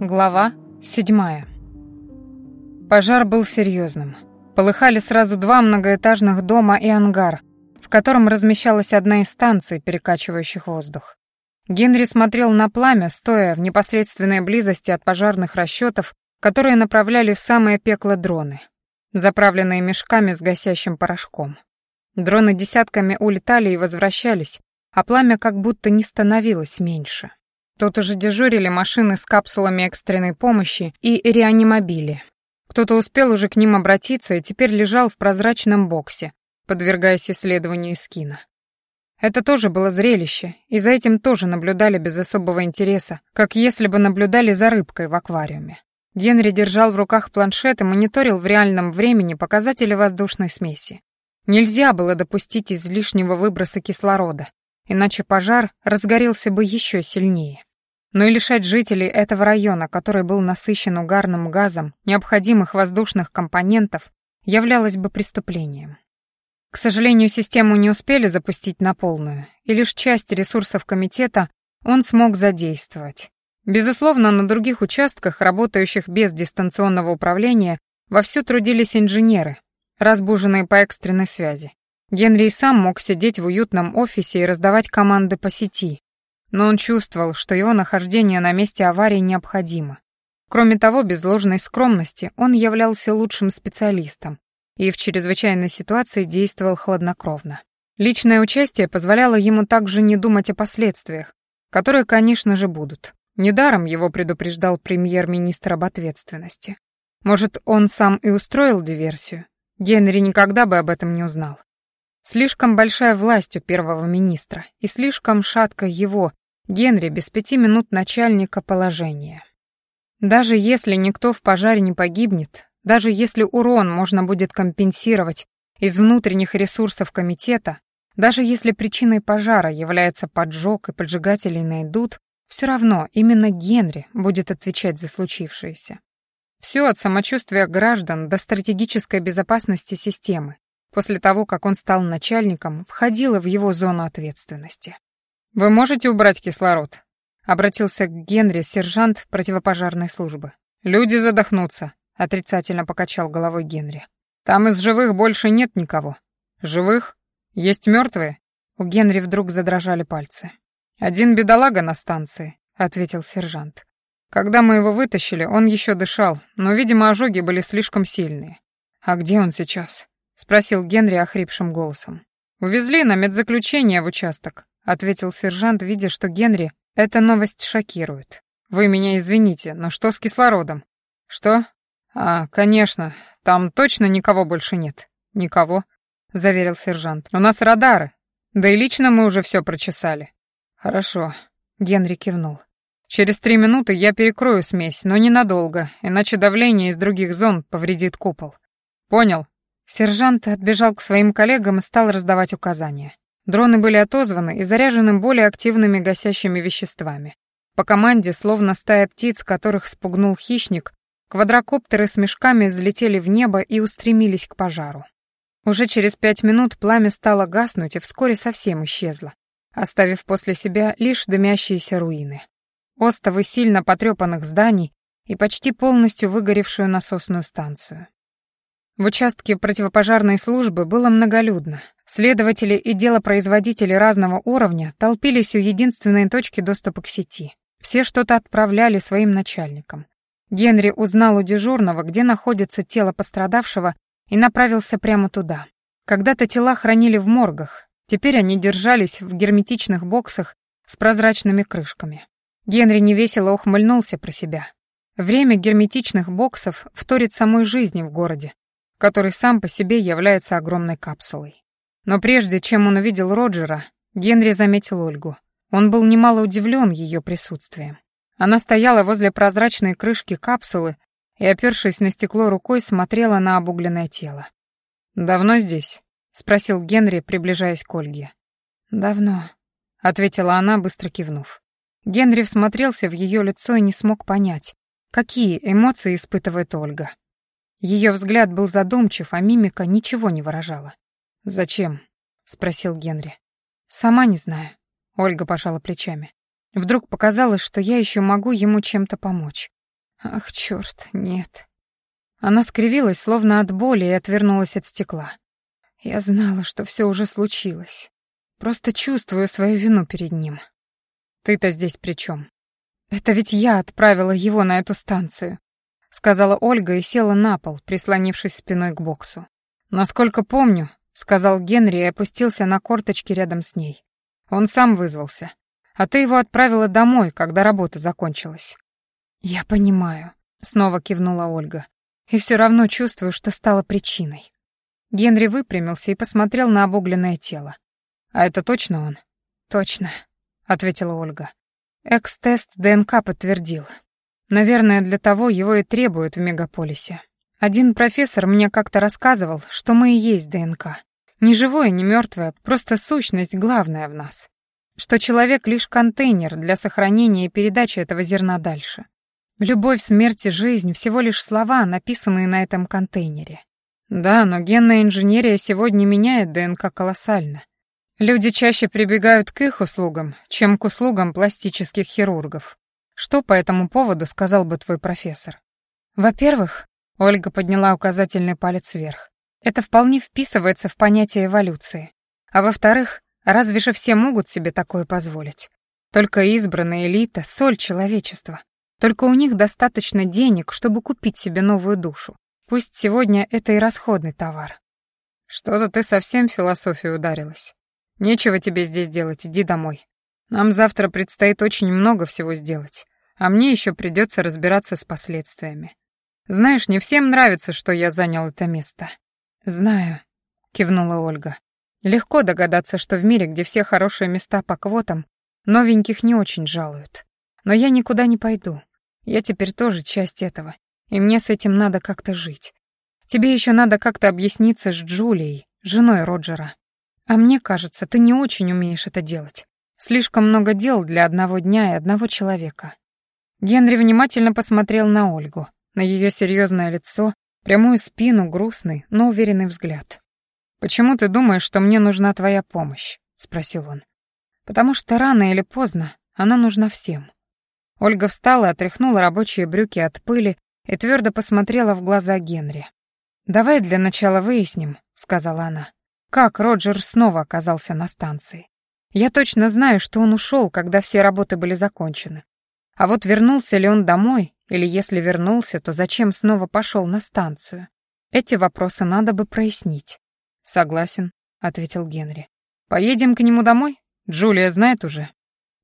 Глава седьмая. Пожар был серьезным. Полыхали сразу два многоэтажных дома и ангар, в котором размещалась одна из станций, перекачивающих воздух. Генри смотрел на пламя, стоя в непосредственной близости от пожарных расчетов, которые направляли в самое пекло дроны, заправленные мешками с гасящим порошком. Дроны десятками улетали и возвращались, а пламя как будто не становилось меньше. Тут уже дежурили машины с капсулами экстренной помощи и реанимобили. Кто-то успел уже к ним обратиться и теперь лежал в прозрачном боксе, подвергаясь исследованию скина. Это тоже было зрелище, и за этим тоже наблюдали без особого интереса, как если бы наблюдали за рыбкой в аквариуме. Генри держал в руках планшет и мониторил в реальном времени показатели воздушной смеси. Нельзя было допустить излишнего выброса кислорода, иначе пожар разгорелся бы еще сильнее. Но и лишать жителей этого района, который был насыщен угарным газом, необходимых воздушных компонентов, являлось бы преступлением. К сожалению, систему не успели запустить на полную, и лишь часть ресурсов комитета он смог задействовать. Безусловно, на других участках, работающих без дистанционного управления, вовсю трудились инженеры, разбуженные по экстренной связи. Генри сам мог сидеть в уютном офисе и раздавать команды по сети, но он чувствовал, что его нахождение на месте аварии необходимо. Кроме того, без ложной скромности он являлся лучшим специалистом и в чрезвычайной ситуации действовал хладнокровно. Личное участие позволяло ему также не думать о последствиях, которые, конечно же, будут. Недаром его предупреждал премьер-министр об ответственности. Может, он сам и устроил диверсию? Генри никогда бы об этом не узнал. Слишком большая власть у первого министра и слишком шатко его, Генри, без пяти минут начальника положения. Даже если никто в пожаре не погибнет, даже если урон можно будет компенсировать из внутренних ресурсов комитета, даже если причиной пожара является поджог и поджигателей найдут, все равно именно Генри будет отвечать за случившееся. Все от самочувствия граждан до стратегической безопасности системы, после того, как он стал начальником, входила в его зону ответственности. «Вы можете убрать кислород?» — обратился к Генри сержант противопожарной службы. «Люди задохнутся», — отрицательно покачал головой Генри. «Там из живых больше нет никого. Живых? Есть мертвые?» У Генри вдруг задрожали пальцы. «Один бедолага на станции», — ответил сержант. «Когда мы его вытащили, он еще дышал, но, видимо, ожоги были слишком сильные. А где он сейчас?» — спросил Генри охрипшим голосом. «Увезли на медзаключение в участок», — ответил сержант, видя, что Генри эта новость шокирует. «Вы меня извините, но что с кислородом?» «Что?» «А, конечно, там точно никого больше нет». «Никого», — заверил сержант. «У нас радары. Да и лично мы уже все прочесали». «Хорошо», — Генри кивнул. «Через три минуты я перекрою смесь, но ненадолго, иначе давление из других зон повредит купол». «Понял», Сержант отбежал к своим коллегам и стал раздавать указания. Дроны были отозваны и заряжены более активными гасящими веществами. По команде, словно стая птиц, которых спугнул хищник, квадрокоптеры с мешками взлетели в небо и устремились к пожару. Уже через пять минут пламя стало гаснуть и вскоре совсем исчезло, оставив после себя лишь дымящиеся руины. Остовы сильно потрепанных зданий и почти полностью выгоревшую насосную станцию. В участке противопожарной службы было многолюдно. Следователи и делопроизводители разного уровня толпились у единственной точки доступа к сети. Все что-то отправляли своим начальникам. Генри узнал у дежурного, где находится тело пострадавшего, и направился прямо туда. Когда-то тела хранили в моргах, теперь они держались в герметичных боксах с прозрачными крышками. Генри невесело ухмыльнулся про себя. Время герметичных боксов вторит самой жизни в городе, который сам по себе является огромной капсулой. Но прежде чем он увидел Роджера, Генри заметил Ольгу. Он был немало удивлен ее присутствием. Она стояла возле прозрачной крышки капсулы и, опершись на стекло рукой, смотрела на обугленное тело. «Давно здесь?» — спросил Генри, приближаясь к Ольге. «Давно», — ответила она, быстро кивнув. Генри всмотрелся в ее лицо и не смог понять, какие эмоции испытывает Ольга. Ее взгляд был задумчив, а мимика ничего не выражала. «Зачем?» — спросил Генри. «Сама не знаю», — Ольга пожала плечами. «Вдруг показалось, что я еще могу ему чем-то помочь. Ах, чёрт, нет. Она скривилась, словно от боли, и отвернулась от стекла. Я знала, что всё уже случилось. Просто чувствую свою вину перед ним. Ты-то здесь при чём? Это ведь я отправила его на эту станцию, сказала Ольга и села на пол, прислонившись спиной к боксу. Насколько помню, сказал Генри и опустился на корточки рядом с ней. Он сам вызвался. А ты его отправила домой, когда работа закончилась. Я понимаю, снова кивнула Ольга. И все равно чувствую, что стало причиной. Генри выпрямился и посмотрел на обугленное тело. «А это точно он?» «Точно», — ответила Ольга. Экс-тест ДНК подтвердил. Наверное, для того его и требуют в мегаполисе. Один профессор мне как-то рассказывал, что мы и есть ДНК. Не живое, не мертвое, просто сущность главная в нас. Что человек лишь контейнер для сохранения и передачи этого зерна дальше. Любовь, смерть и жизнь — всего лишь слова, написанные на этом контейнере. Да, но генная инженерия сегодня меняет ДНК колоссально. Люди чаще прибегают к их услугам, чем к услугам пластических хирургов. Что по этому поводу сказал бы твой профессор? Во-первых, Ольга подняла указательный палец вверх. Это вполне вписывается в понятие эволюции. А во-вторых, разве же все могут себе такое позволить? Только избранная элита — соль человечества. Только у них достаточно денег, чтобы купить себе новую душу. Пусть сегодня это и расходный товар. Что-то ты совсем в философию ударилась. Нечего тебе здесь делать, иди домой. Нам завтра предстоит очень много всего сделать, а мне еще придется разбираться с последствиями. Знаешь, не всем нравится, что я занял это место. Знаю, кивнула Ольга. Легко догадаться, что в мире, где все хорошие места по квотам, новеньких не очень жалуют. Но я никуда не пойду. Я теперь тоже часть этого, и мне с этим надо как-то жить. Тебе еще надо как-то объясниться с Джулией, женой Роджера. А мне кажется, ты не очень умеешь это делать. Слишком много дел для одного дня и одного человека. Генри внимательно посмотрел на Ольгу, на ее серьезное лицо, прямую спину, грустный, но уверенный взгляд. «Почему ты думаешь, что мне нужна твоя помощь?» — спросил он. «Потому что рано или поздно она нужна всем». Ольга встала, отряхнула рабочие брюки от пыли и твердо посмотрела в глаза Генри. «Давай для начала выясним», — сказала она, как Роджер снова оказался на станции. Я точно знаю, что он ушел, когда все работы были закончены. А вот вернулся ли он домой, или если вернулся, то зачем снова пошел на станцию? Эти вопросы надо бы прояснить. Согласен, ответил Генри. Поедем к нему домой? Джулия знает уже.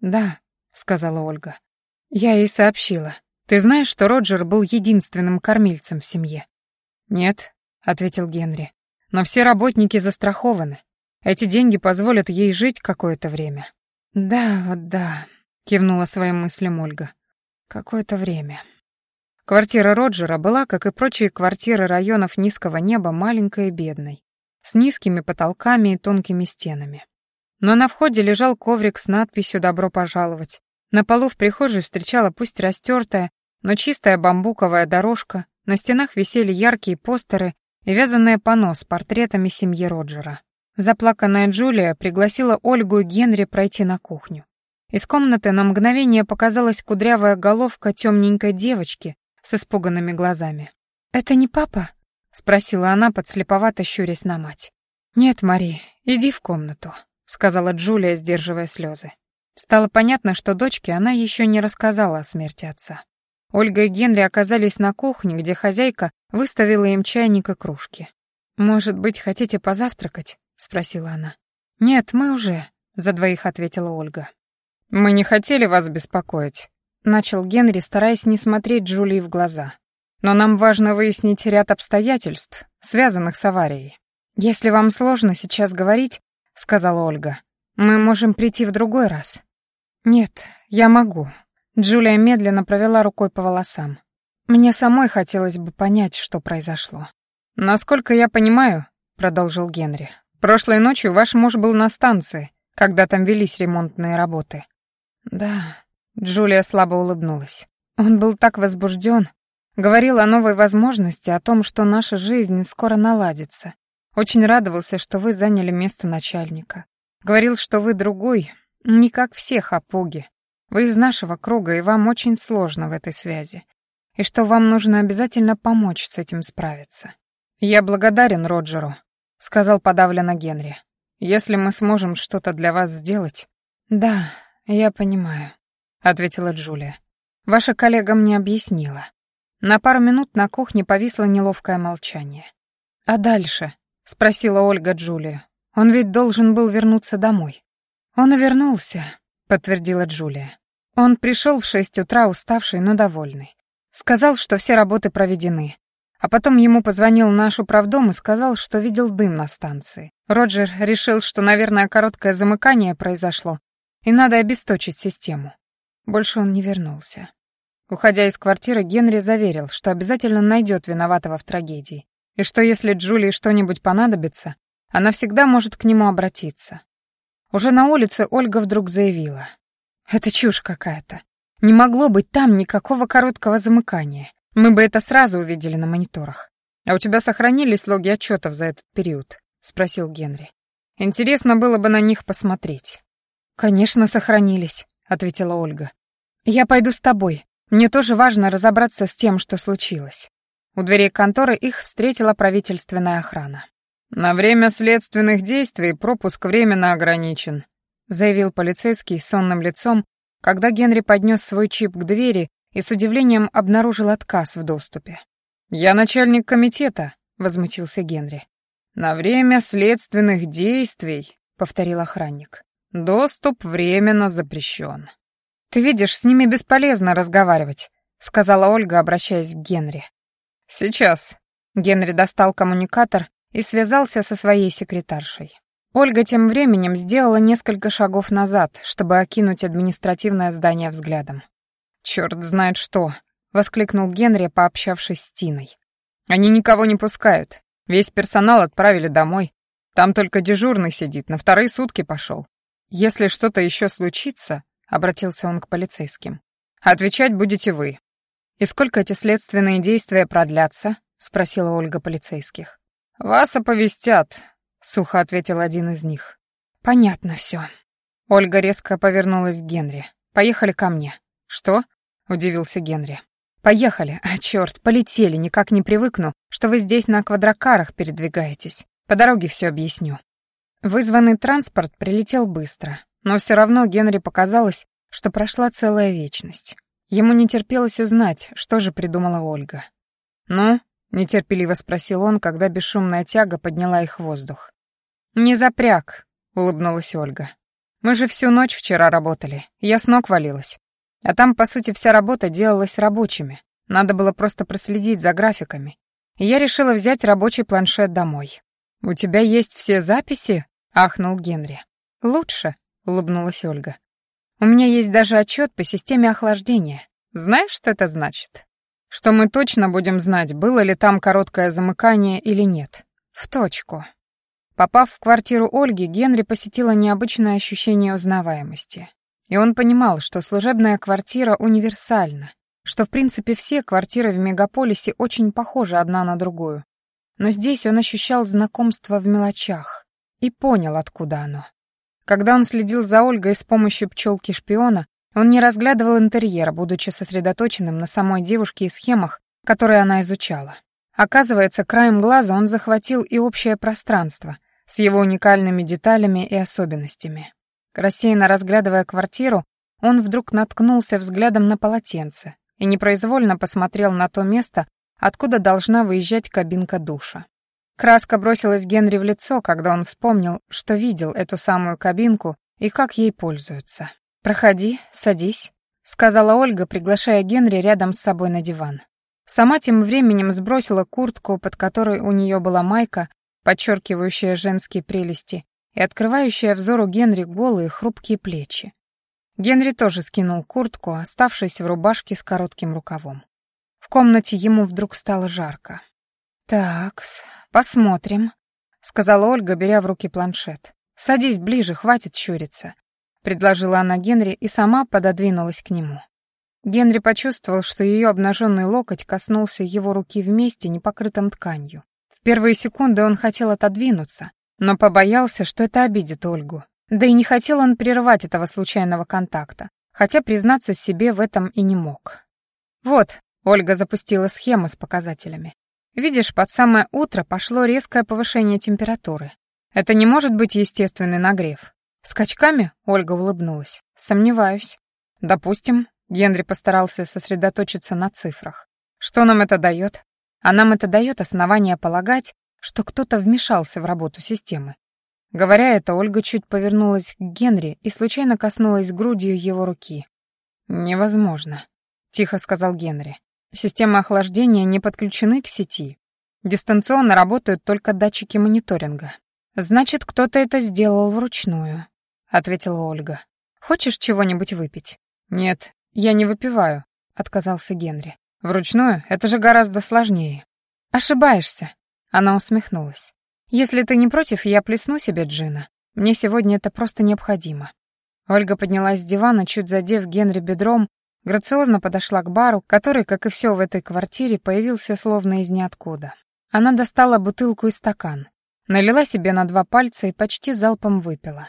Да, сказала Ольга. Я ей сообщила. Ты знаешь, что Роджер был единственным кормильцем в семье? Нет, ответил Генри. Но все работники застрахованы. Эти деньги позволят ей жить какое-то время. Да, вот да, кивнула своим мыслям Ольга. Какое-то время. Квартира Роджера была, как и прочие квартиры районов низкого неба, маленькой и бедной, с низкими потолками и тонкими стенами. Но на входе лежал коврик с надписью «Добро пожаловать». На полу в прихожей встречала пусть растертая, но чистая бамбуковая дорожка, на стенах висели яркие постеры и вязаное панно с портретами семьи Роджера. Заплаканная Джулия пригласила Ольгу и Генри пройти на кухню. Из комнаты на мгновение показалась кудрявая головка темненькой девочки с испуганными глазами. «Это не папа?» — спросила она, подслеповато щурясь на мать. «Нет, Мари, иди в комнату», — сказала Джулия, сдерживая слезы. Стало понятно, что дочке она еще не рассказала о смерти отца. Ольга и Генри оказались на кухне, где хозяйка выставила им чайник и кружки. «Может быть, хотите позавтракать?» — спросила она. «Нет, мы уже», — за двоих ответила Ольга. «Мы не хотели вас беспокоить», — начал Генри, стараясь не смотреть Джулии в глаза. «Но нам важно выяснить ряд обстоятельств, связанных с аварией. Если вам сложно сейчас говорить, — сказала Ольга, — мы можем прийти в другой раз». «Нет, я могу», Джулия медленно провела рукой по волосам. Мне самой хотелось бы понять, что произошло. «Насколько я понимаю», — продолжил Генри, «прошлой ночью ваш муж был на станции, когда там велись ремонтные работы». «Да», — Джулия слабо улыбнулась. «Он был так возбужден, говорил о новой возможности, о том, что наша жизнь скоро наладится. Очень радовался, что вы заняли место начальника. Говорил, что вы другой, не как всех, а Пуги. Вы из нашего круга, и вам очень сложно в этой связи. и что вам нужно обязательно помочь с этим справиться. Я благодарен Роджеру, сказал подавленно Генри. Если мы сможем что-то для вас сделать. Да, я понимаю, ответила Джулия. Ваша коллега мне объяснила. На пару минут на кухне повисло неловкое молчание. А дальше? спросила Ольга Джулию. Он ведь должен был вернуться домой. Он и вернулся, подтвердила Джулия. Он пришел в шесть утра уставший, но довольный. Сказал, что все работы проведены. А потом ему позвонил наш управдом и сказал, что видел дым на станции. Роджер решил, что, наверное, короткое замыкание произошло, и надо обесточить систему. Больше он не вернулся. Уходя из квартиры, Генри заверил, что обязательно найдет виноватого в трагедии, и что если Джулии что-нибудь понадобится, она всегда может к нему обратиться. Уже на улице Ольга вдруг заявила. «Это чушь какая-то. Не могло быть там никакого короткого замыкания. Мы бы это сразу увидели на мониторах. А у тебя сохранились логи отчетов за этот период?» — спросил Генри. «Интересно было бы на них посмотреть». «Конечно, сохранились», — ответила Ольга. «Я пойду с тобой. Мне тоже важно разобраться с тем, что случилось». У дверей конторы их встретила правительственная охрана. «На время следственных действий пропуск временно ограничен», заявил полицейский сонным лицом, когда Генри поднес свой чип к двери и с удивлением обнаружил отказ в доступе. «Я начальник комитета», — возмутился Генри. «На время следственных действий», — повторил охранник, — «доступ временно запрещен». «Ты видишь, с ними бесполезно разговаривать», — сказала Ольга, обращаясь к Генри. «Сейчас». Генри достал коммуникатор и связался со своей секретаршей. Ольга тем временем сделала несколько шагов назад, чтобы окинуть административное здание взглядом. «Чёрт знает что!» — воскликнул Генри, пообщавшись с Тиной. «Они никого не пускают. Весь персонал отправили домой. Там только дежурный сидит, на вторые сутки пошел. Если что-то еще случится, — обратился он к полицейским, — отвечать будете вы. И сколько эти следственные действия продлятся? — спросила Ольга полицейских. «Вас оповестят», — сухо ответил один из них. «Понятно все». Ольга резко повернулась к Генри. «Поехали ко мне». «Что?» — удивился Генри. «Поехали. А, черт, полетели, никак не привыкну, что вы здесь на квадрокарах передвигаетесь. По дороге все объясню». Вызванный транспорт прилетел быстро, но все равно Генри показалось, что прошла целая вечность. Ему не терпелось узнать, что же придумала Ольга. «Ну, нетерпеливо спросил он, когда бесшумная тяга подняла их в воздух. «Не запряг», — улыбнулась Ольга. «Мы же всю ночь вчера работали, я с ног валилась. А там, по сути, вся работа делалась рабочими. Надо было просто проследить за графиками. И я решила взять рабочий планшет домой. «У тебя есть все записи?» — ахнул Генри. «Лучше», — улыбнулась Ольга. «У меня есть даже отчет по системе охлаждения. Знаешь, что это значит?» что мы точно будем знать, было ли там короткое замыкание или нет. В точку. Попав в квартиру Ольги, Генри посетило необычное ощущение узнаваемости. И он понимал, что служебная квартира универсальна, что, в принципе, все квартиры в мегаполисе очень похожи одна на другую. Но здесь он ощущал знакомство в мелочах и понял, откуда оно. Когда он следил за Ольгой с помощью пчелки-шпиона, он не разглядывал интерьер, будучи сосредоточенным на самой девушке и схемах, которые она изучала. Оказывается, краем глаза он захватил и общее пространство с его уникальными деталями и особенностями. Рассеянно разглядывая квартиру, он вдруг наткнулся взглядом на полотенце и непроизвольно посмотрел на то место, откуда должна выезжать кабинка душа. Краска бросилась Генри в лицо, когда он вспомнил, что видел эту самую кабинку и как ей пользуются. «Проходи, садись», — сказала Ольга, приглашая Генри рядом с собой на диван. Сама тем временем сбросила куртку, под которой у нее была майка, подчеркивающая женские прелести и открывающая взору Генри голые хрупкие плечи. Генри тоже скинул куртку, оставшись в рубашке с коротким рукавом. В комнате ему вдруг стало жарко. «Так, посмотрим», — сказала Ольга, беря в руки планшет. «Садись ближе, хватит щуриться. — предложила она Генри и сама пододвинулась к нему. Генри почувствовал, что ее обнаженный локоть коснулся его руки вместе, непокрытым тканью. В первые секунды он хотел отодвинуться, но побоялся, что это обидит Ольгу. Да и не хотел он прерывать этого случайного контакта, хотя признаться себе в этом и не мог. «Вот, Ольга запустила схему с показателями. Видишь, под самое утро пошло резкое повышение температуры. Это не может быть естественный нагрев. Скачками? Ольга улыбнулась. Сомневаюсь. Допустим, Генри постарался сосредоточиться на цифрах. Что нам это дает? А нам это дает основание полагать, что кто-то вмешался в работу системы. Говоря это, Ольга чуть повернулась к Генри и случайно коснулась грудью его руки. «Невозможно», — тихо сказал Генри. «Системы охлаждения не подключены к сети. Дистанционно работают только датчики мониторинга. Значит, кто-то это сделал вручную», — ответила Ольга. «Хочешь чего-нибудь выпить?» «Нет, я не выпиваю», — отказался Генри. «Вручную это же гораздо сложнее». «Ошибаешься», — она усмехнулась. «Если ты не против, я плесну себе джина. Мне сегодня это просто необходимо». Ольга поднялась с дивана, чуть задев Генри бедром, грациозно подошла к бару, который, как и все в этой квартире, появился словно из ниоткуда. Она достала бутылку и стакан, налила себе на два пальца и почти залпом выпила.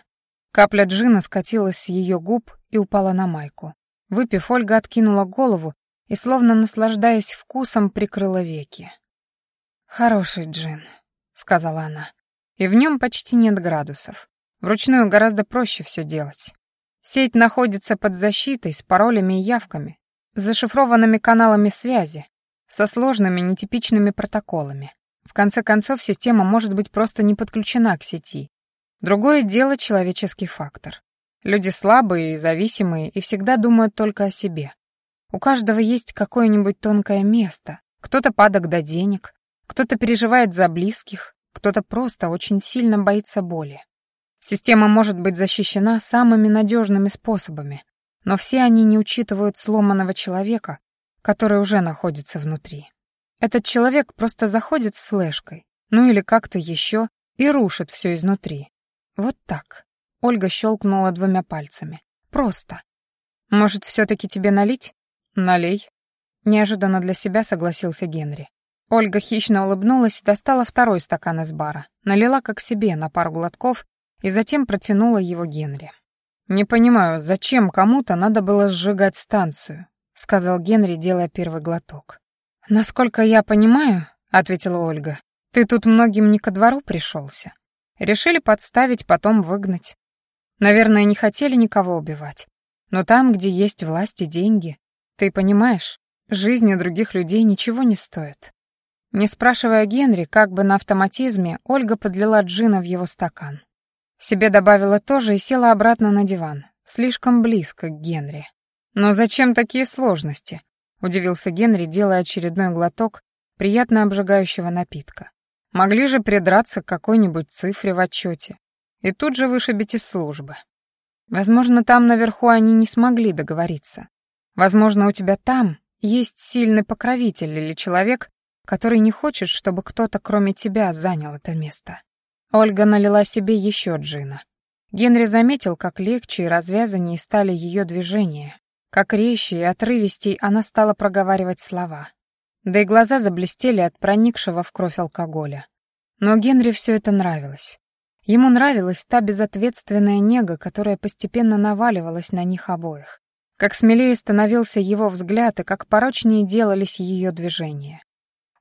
Капля джина скатилась с ее губ и упала на майку. Выпив, Ольга откинула голову и, словно наслаждаясь вкусом, прикрыла веки. «Хороший джин», — сказала она. «И в нем почти нет градусов. Вручную гораздо проще все делать. Сеть находится под защитой с паролями и явками, с зашифрованными каналами связи, со сложными нетипичными протоколами. В конце концов, система может быть просто не подключена к сети. Другое дело — человеческий фактор. Люди слабые и зависимые и всегда думают только о себе. У каждого есть какое-нибудь тонкое место. Кто-то падок до денег, кто-то переживает за близких, кто-то просто очень сильно боится боли. Система может быть защищена самыми надежными способами, но все они не учитывают сломанного человека, который уже находится внутри. Этот человек просто заходит с флешкой, ну или как-то еще, и рушит все изнутри. Вот так. Ольга щелкнула двумя пальцами. Просто. Может, все-таки тебе налить? Налей. Неожиданно для себя согласился Генри. Ольга хищно улыбнулась и достала второй стакан из бара, налила как себе на пару глотков и затем протянула его Генри. «Не понимаю, зачем кому-то надо было сжигать станцию?» — сказал Генри, делая первый глоток. «Насколько я понимаю», — ответила Ольга, — «ты тут многим не ко двору пришелся. Решили подставить, потом выгнать. Наверное, не хотели никого убивать. Но там, где есть власть и деньги, ты понимаешь, жизни других людей ничего не стоит». Не спрашивая Генри, как бы на автоматизме, Ольга подлила джина в его стакан. Себе добавила тоже и села обратно на диван, слишком близко к Генри. «Но зачем такие сложности?» — удивился Генри, делая очередной глоток приятно обжигающего напитка. «Могли же придраться к какой-нибудь цифре в отчете и тут же вышибить из службы. Возможно, там наверху они не смогли договориться. Возможно, у тебя там есть сильный покровитель или человек, который не хочет, чтобы кто-то кроме тебя занял это место. Ольга налила себе еще джина. Генри заметил, как легче и развязаннее стали ее движения, как резче и отрывистей она стала проговаривать слова. Да и глаза заблестели от проникшего в кровь алкоголя. Но Генри все это нравилось. Ему нравилась та безответственная нега, которая постепенно наваливалась на них обоих. Как смелее становился его взгляд и как порочнее делались ее движения.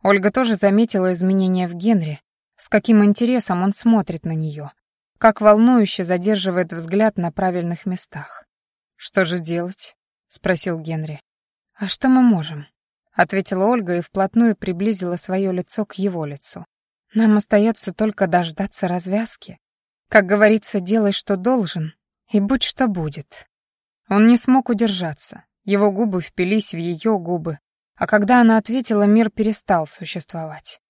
Ольга тоже заметила изменения в Генри, с каким интересом он смотрит на нее, как волнующе задерживает взгляд на правильных местах. «Что же делать?» — спросил Генри. «А что мы можем?» — ответила Ольга и вплотную приблизила свое лицо к его лицу. «Нам остается только дождаться развязки. Как говорится, делай, что должен, и будь что будет». Он не смог удержаться. Его губы впились в ее губы, а когда она ответила, мир перестал существовать.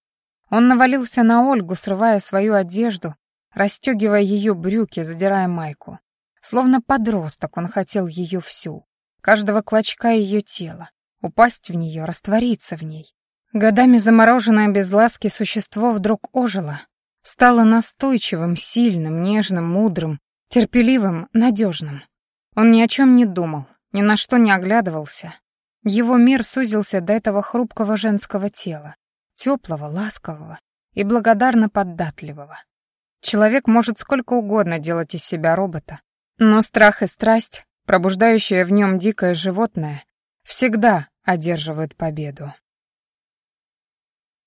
Он навалился на Ольгу, срывая свою одежду, расстегивая ее брюки, задирая майку. Словно подросток он хотел ее всю, каждого клочка ее тела, упасть в нее, раствориться в ней. Годами замороженное без ласки существо вдруг ожило, стало настойчивым, сильным, нежным, мудрым, терпеливым, надежным. Он ни о чем не думал, ни на что не оглядывался. Его мир сузился до этого хрупкого женского тела, теплого, ласкового и благодарно податливого. Человек может сколько угодно делать из себя робота, но страх и страсть, пробуждающие в нем дикое животное, всегда одерживают победу.